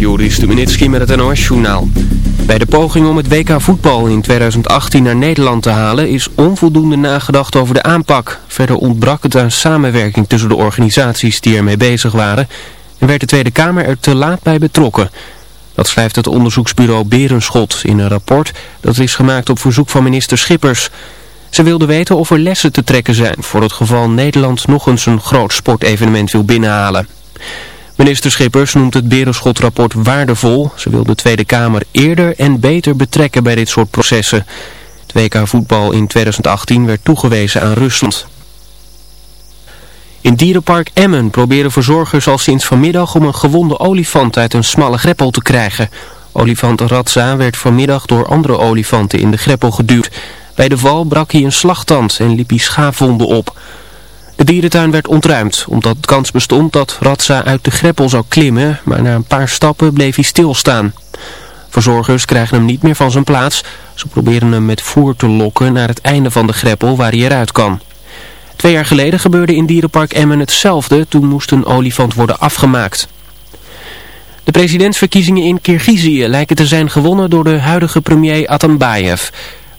Joris Stubenitski met het NOS-journaal. Bij de poging om het WK voetbal in 2018 naar Nederland te halen is onvoldoende nagedacht over de aanpak. Verder ontbrak het aan samenwerking tussen de organisaties die ermee bezig waren en werd de Tweede Kamer er te laat bij betrokken. Dat schrijft het onderzoeksbureau Berenschot in een rapport dat is gemaakt op verzoek van minister Schippers. Ze wilde weten of er lessen te trekken zijn voor het geval Nederland nog eens een groot sportevenement wil binnenhalen. Minister Schippers noemt het Berenschot-rapport waardevol. Ze wil de Tweede Kamer eerder en beter betrekken bij dit soort processen. Het WK voetbal in 2018 werd toegewezen aan Rusland. In dierenpark Emmen proberen verzorgers al sinds vanmiddag om een gewonde olifant uit een smalle greppel te krijgen. Olifant Ratsa werd vanmiddag door andere olifanten in de greppel geduwd. Bij de val brak hij een slagtand en liep hij schaafwonden op. De dierentuin werd ontruimd, omdat kans bestond dat Ratsa uit de greppel zou klimmen, maar na een paar stappen bleef hij stilstaan. Verzorgers krijgen hem niet meer van zijn plaats. Ze proberen hem met voer te lokken naar het einde van de greppel waar hij eruit kan. Twee jaar geleden gebeurde in Dierenpark Emmen hetzelfde. Toen moest een olifant worden afgemaakt. De presidentsverkiezingen in Kirgizië lijken te zijn gewonnen door de huidige premier Atambayev.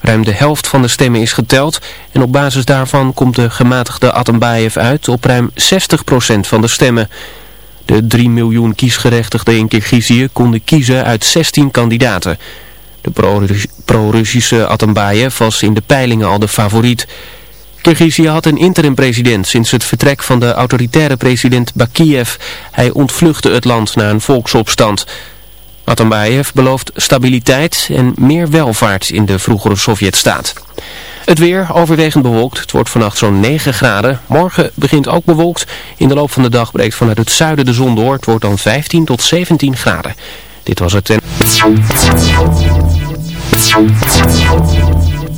Ruim de helft van de stemmen is geteld en op basis daarvan komt de gematigde Atambayev uit op ruim 60% van de stemmen. De 3 miljoen kiesgerechtigden in Kirgizië konden kiezen uit 16 kandidaten. De pro-Russische Atambayev was in de peilingen al de favoriet. Kirgizië had een interim-president sinds het vertrek van de autoritaire president Bakiev. Hij ontvluchtte het land na een volksopstand. Atambayev belooft stabiliteit en meer welvaart in de vroegere Sovjetstaat. Het weer overwegend bewolkt. Het wordt vannacht zo'n 9 graden. Morgen begint ook bewolkt. In de loop van de dag breekt vanuit het zuiden de zon door. Het wordt dan 15 tot 17 graden. Dit was het...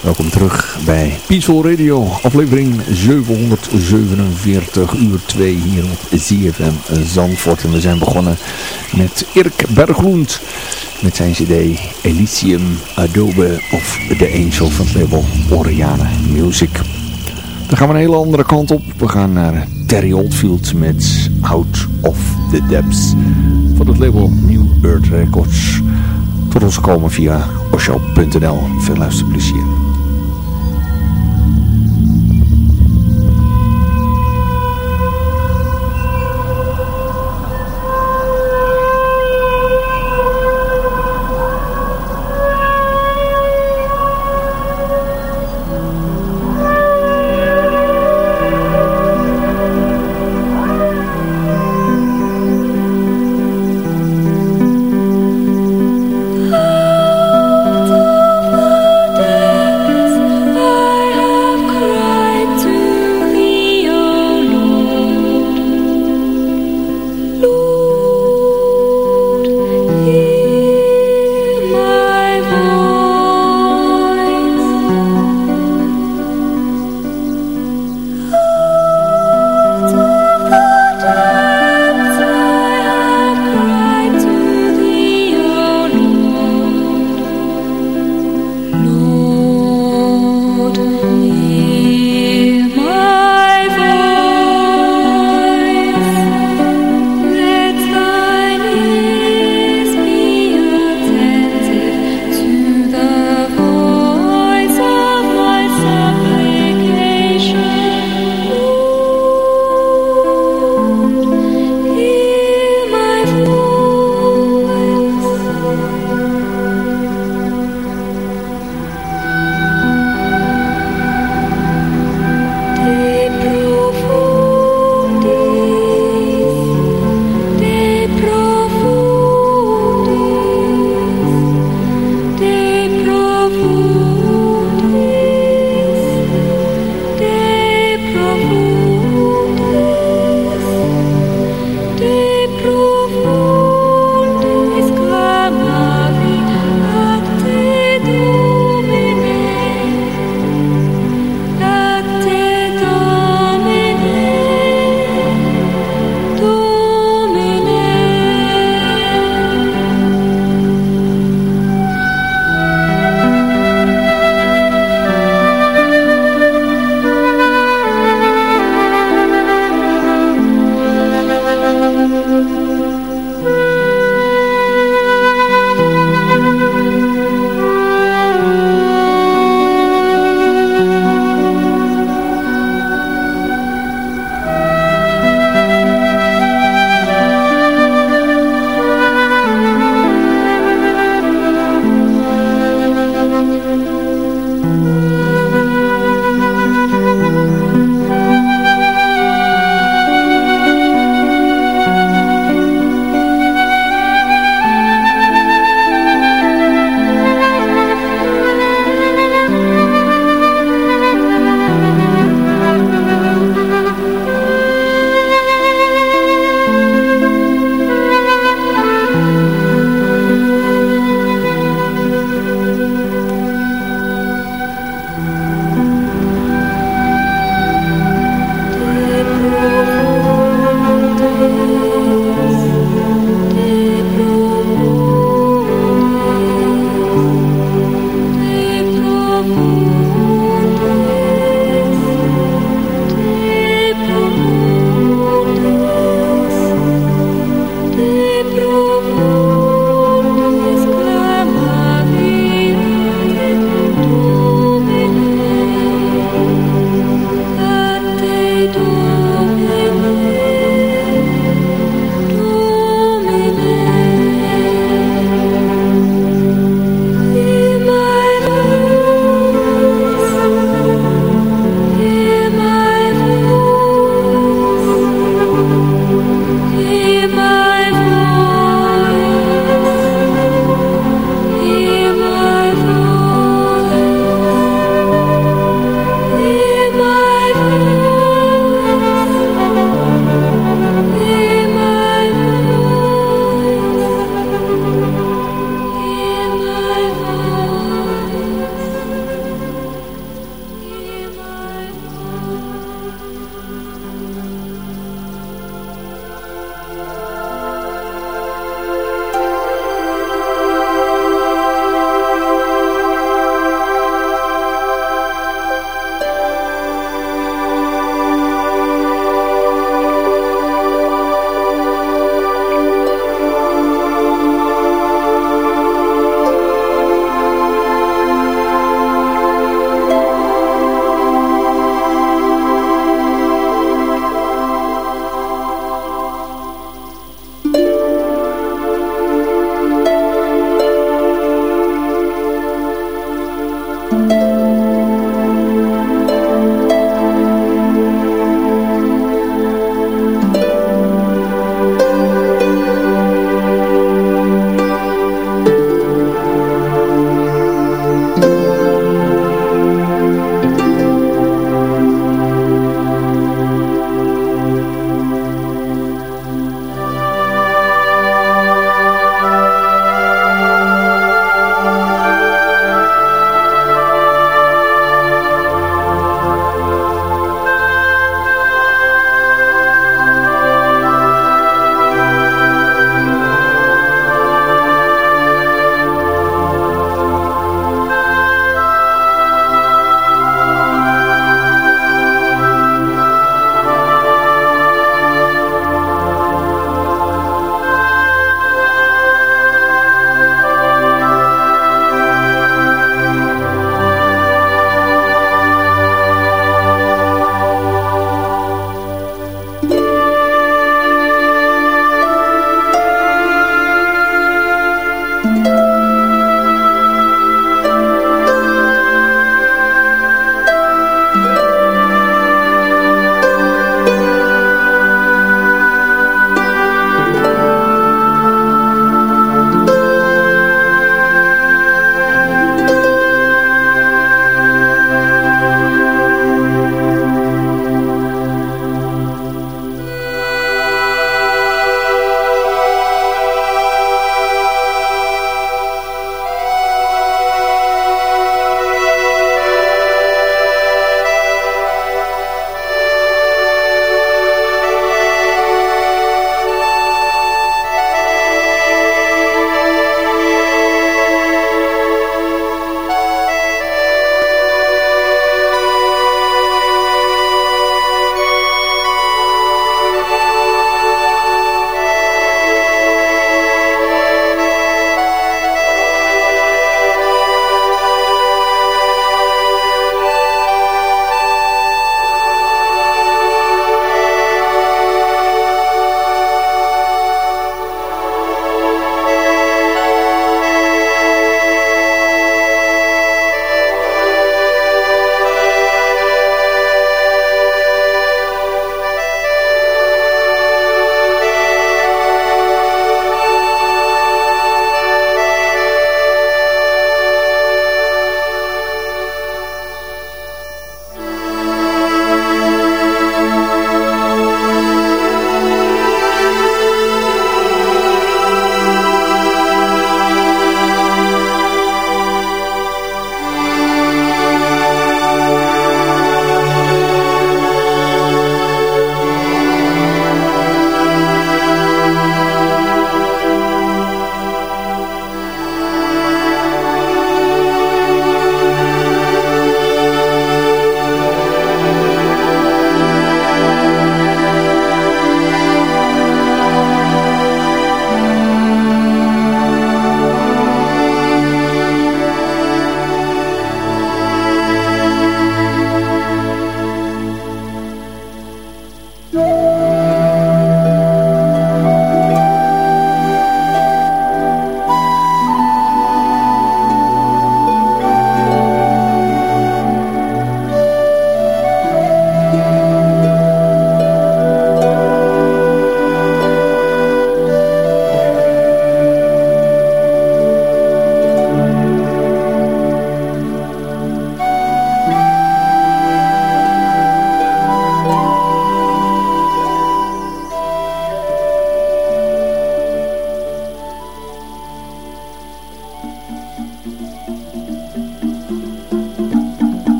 Welkom terug bij Peaceful Radio, aflevering 747, uur 2 hier op ZFM Zandvoort. En we zijn begonnen met Irk Berglund met zijn cd Elysium Adobe of The Angel van het label Oriana Music. Dan gaan we een hele andere kant op. We gaan naar Terry Oldfield met Out of the Depths van het label New Earth Records. Tot ons komen via osho.nl. Veel luisterplezier.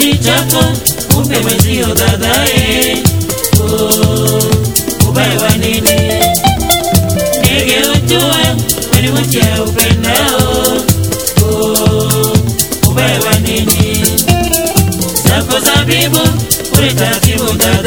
kiburi chako kumbe mwenzio dadae oh, ubaya wa nini? Nigeutua walimuchia upendao. Oh, ubaya wa nini? Zako zabibu ulitatibu dadae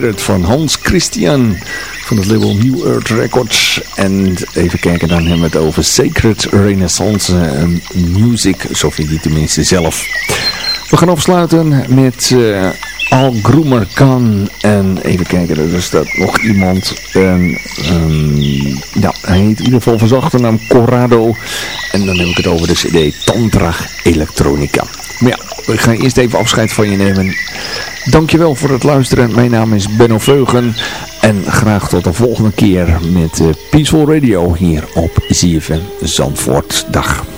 Van Hans Christian van het label New Earth Records. En even kijken, dan hebben we het over Sacred Renaissance Music, zo vind je tenminste zelf. We gaan afsluiten met uh, Al Groomer Khan. En even kijken, er staat nog iemand. En, um, ja, hij heet in ieder geval van zijn achternaam Corrado. En dan heb ik het over de cd Tantra Electronica. Maar ja, we gaan eerst even afscheid van je nemen. Dankjewel voor het luisteren. Mijn naam is Benno Veugen. En graag tot de volgende keer met Peaceful Radio hier op ZFM Zandvoort. Dag.